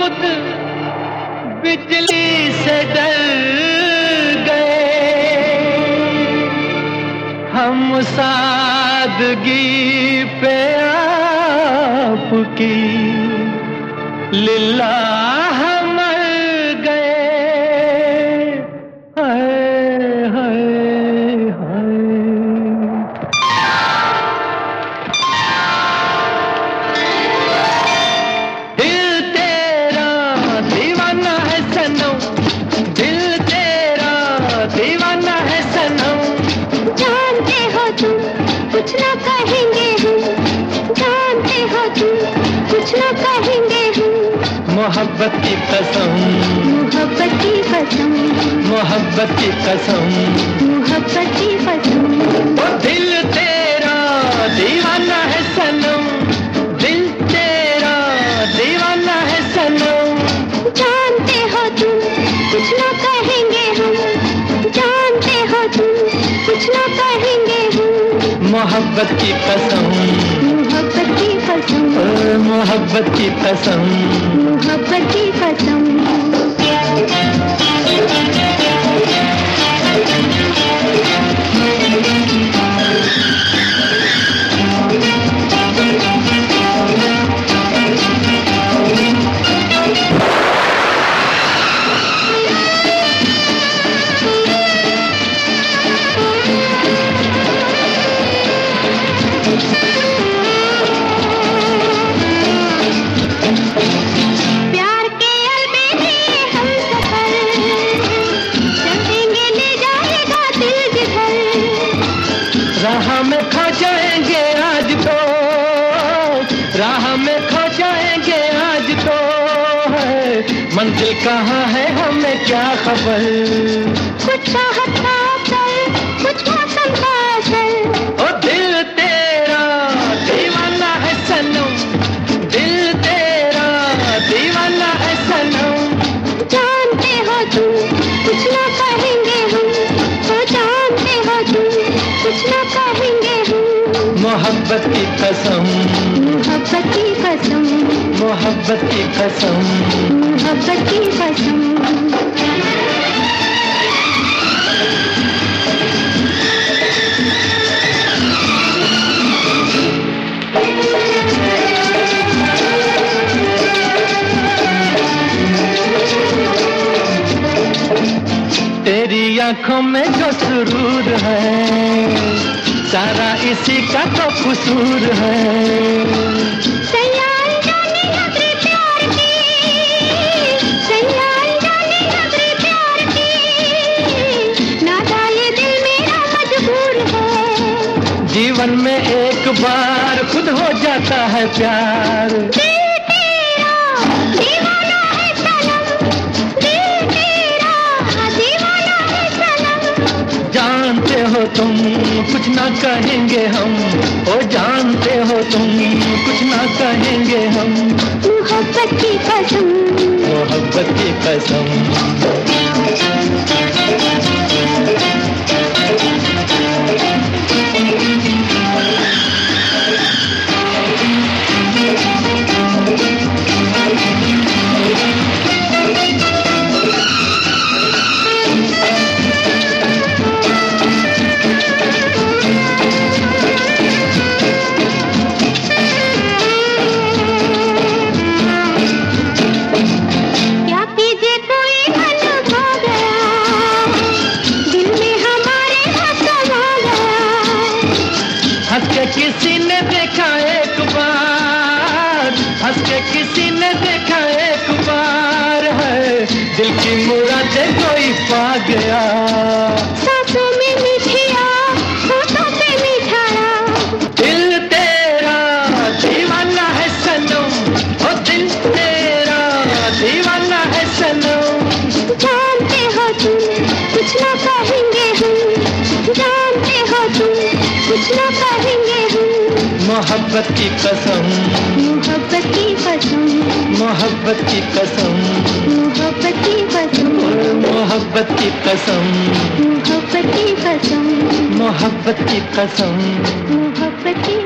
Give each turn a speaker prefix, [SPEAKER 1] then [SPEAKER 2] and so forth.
[SPEAKER 1] खुद बिजली से डर गए। हम सादगी पे आपकी लिल्ला मोहब्बत की कसम
[SPEAKER 2] मोहब्बत की कसम
[SPEAKER 1] मोहब्बत की कसम।
[SPEAKER 2] मोहब्बत की कसम।
[SPEAKER 1] दिल तेरा
[SPEAKER 2] हम
[SPEAKER 1] मोहब्बत की कसम। मोहब्बत की कसम।
[SPEAKER 2] मोहब्बत की कसम।
[SPEAKER 1] राह में खो जाएँगे आज तो। राह में खो जाएँगे आज तो। है मंजिल कहाँ है, हमें क्या खबर?
[SPEAKER 2] कुछ कुछ
[SPEAKER 1] मोहब्बत की कसम।
[SPEAKER 2] मोहब्बत की कसम।
[SPEAKER 1] मोहब्बत की कसम।
[SPEAKER 2] मोहब्बत की कसम।
[SPEAKER 1] तेरी आँखों में जो सुरूर है सारा इसी का तो कसूर है। जीवन में एक बार खुद हो जाता है प्यार। हो तुम कुछ ना कहेंगे हम। ओ जानते हो तुम कुछ ना कहेंगे हम।
[SPEAKER 2] मोहब्बत की कसम।
[SPEAKER 1] मोहब्बत की कसम। मुरादे कोई पा गया। मोहब्बत की कसम।
[SPEAKER 2] मोहब्बत की कसम।
[SPEAKER 1] मोहब्बत की कसम।
[SPEAKER 2] मोहब्बत की कसम।
[SPEAKER 1] मोहब्बत की कसम।
[SPEAKER 2] मोहब्बत की कसम।
[SPEAKER 1] मोहब्बत की कसम।
[SPEAKER 2] मोहब्बत की